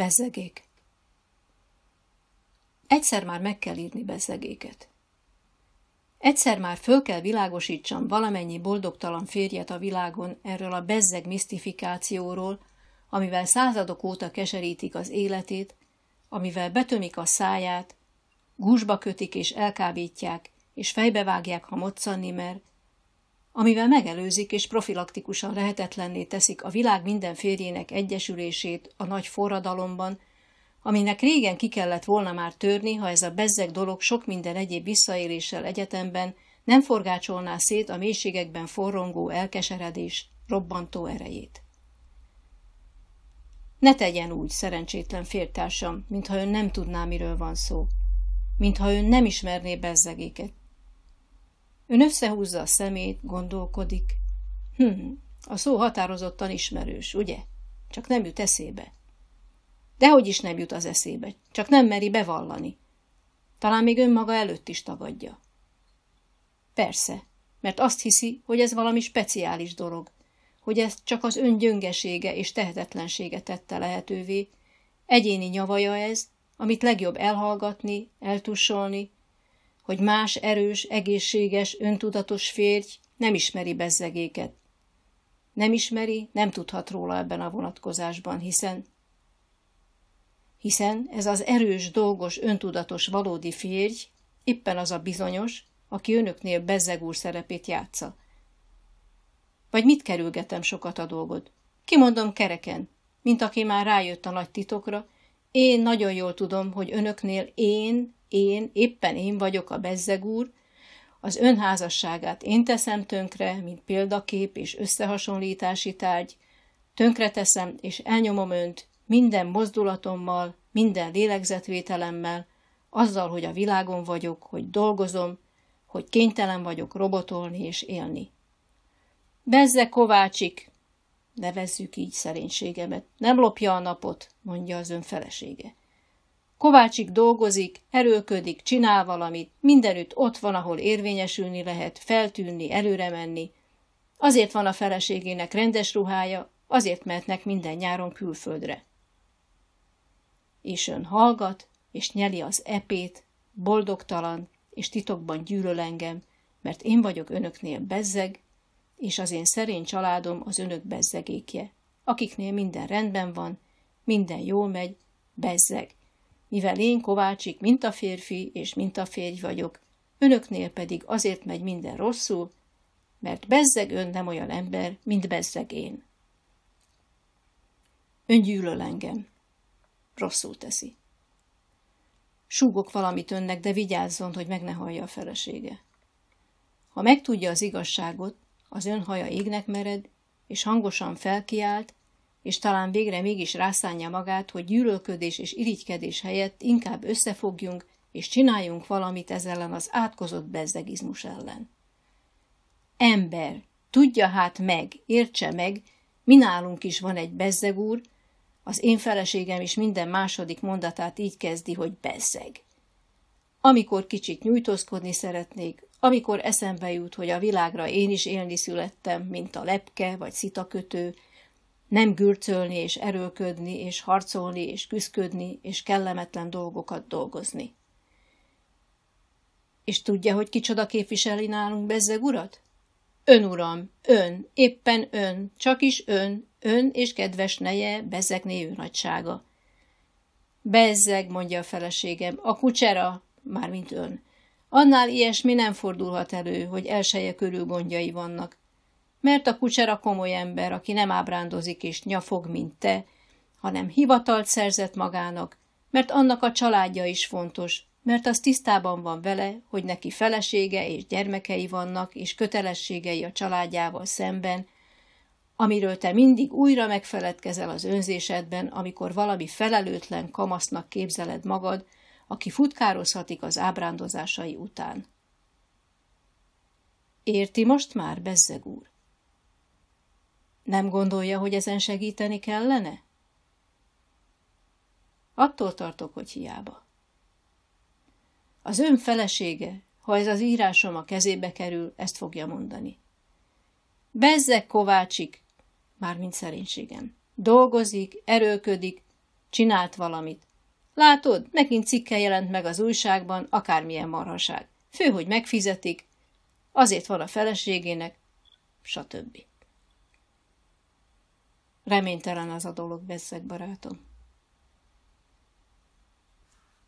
Bezzegék. Egyszer már meg kell írni bezzegéket. Egyszer már föl kell világosítsam valamennyi boldogtalan férjet a világon erről a bezzeg misztifikációról, amivel századok óta keserítik az életét, amivel betömik a száját, gúzsba kötik és elkábítják, és fejbevágják, ha moccanni mer, amivel megelőzik és profilaktikusan lehetetlenné teszik a világ minden férjének egyesülését a nagy forradalomban, aminek régen ki kellett volna már törni, ha ez a bezzeg dolog sok minden egyéb visszaéléssel egyetemben nem forgácsolná szét a mélységekben forrongó elkeseredés robbantó erejét. Ne tegyen úgy, szerencsétlen fértársam, mintha ön nem tudná, miről van szó. Mintha ön nem ismerné bezzegéket. Ön összehúzza a szemét, gondolkodik. Hm, a szó határozottan ismerős, ugye? Csak nem jut eszébe. Dehogy is nem jut az eszébe, csak nem meri bevallani. Talán még önmaga előtt is tagadja. Persze, mert azt hiszi, hogy ez valami speciális dolog, hogy ezt csak az ön gyöngesége és tehetetlensége tette lehetővé. Egyéni nyavaja ez, amit legjobb elhallgatni, eltussolni, hogy más erős, egészséges, öntudatos férj nem ismeri bezzegéket. Nem ismeri, nem tudhat róla ebben a vonatkozásban, hiszen hiszen ez az erős, dolgos, öntudatos, valódi férj éppen az a bizonyos, aki önöknél bezzegúr szerepét játsza. Vagy mit kerülgetem sokat a dolgod? Kimondom kereken, mint aki már rájött a nagy titokra, én nagyon jól tudom, hogy önöknél én, én, éppen én vagyok a bezzegúr, az önházasságát én teszem tönkre, mint példakép és összehasonlítási tárgy, tönkreteszem és elnyomom önt, minden mozdulatommal, minden lélegzetvételemmel, azzal, hogy a világon vagyok, hogy dolgozom, hogy kénytelen vagyok robotolni és élni. Bezze Kovácsik, nevezzük így szerénységemet, nem lopja a napot, mondja az ön felesége. Kovácsik dolgozik, erőködik, csinál valamit, mindenütt ott van, ahol érvényesülni lehet, feltűnni, előre menni. Azért van a feleségének rendes ruhája, azért mehetnek minden nyáron külföldre és ön hallgat, és nyeli az epét, boldogtalan, és titokban gyűlöl engem, mert én vagyok önöknél bezzeg, és az én szerény családom az önök bezzegékje, akiknél minden rendben van, minden jól megy, bezzeg. Mivel én Kovácsik mint a férfi és mint a férj vagyok, önöknél pedig azért megy minden rosszul, mert bezzeg ön nem olyan ember, mint bezzeg én. Ön gyűlöl engem, Rosszul teszi. Súgok valamit önnek, de vigyázzon, hogy meg ne hallja a felesége. Ha megtudja az igazságot, az ön égnek mered, és hangosan felkiált, és talán végre mégis rászánja magát, hogy gyűlölködés és irigykedés helyett inkább összefogjunk, és csináljunk valamit ezzel ellen az átkozott bezzegizmus ellen. Ember, tudja hát meg, értse meg, mi nálunk is van egy bezzegúr, az én feleségem is minden második mondatát így kezdi, hogy bezzeg. Amikor kicsit nyújtózkodni szeretnék, amikor eszembe jut, hogy a világra én is élni születtem, mint a lepke vagy szitakötő, nem gürcölni és erőködni és harcolni és küszködni és kellemetlen dolgokat dolgozni. És tudja, hogy kicsoda képviseli nálunk Bezzeg urat? Ön, uram, ön, éppen ön, csak is ön, ön és kedves neje, bezegné ő nagysága. Bezzeg, mondja a feleségem, a kucsera, mármint ön. Annál ilyesmi nem fordulhat elő, hogy elseje körül gondjai vannak. Mert a kucsera komoly ember, aki nem ábrándozik és nyafog, mint te, hanem hivatalt szerzett magának, mert annak a családja is fontos, mert az tisztában van vele, hogy neki felesége és gyermekei vannak, és kötelességei a családjával szemben, amiről te mindig újra megfeledkezel az önzésedben, amikor valami felelőtlen kamasznak képzeled magad, aki futkározhatik az ábrándozásai után. Érti most már, Bezzeg úr? Nem gondolja, hogy ezen segíteni kellene? Attól tartok, hogy hiába. Az ön felesége, ha ez az írásom a kezébe kerül, ezt fogja mondani. Bezzeg Kovácsik, mármint szerénységem. Dolgozik, erőködik, Csinált valamit. Látod, megint cikke jelent meg az újságban, akármilyen marhaság. Fő, hogy megfizetik, azért van a feleségének, stb. Reménytelen az a dolog, Bezzeg barátom.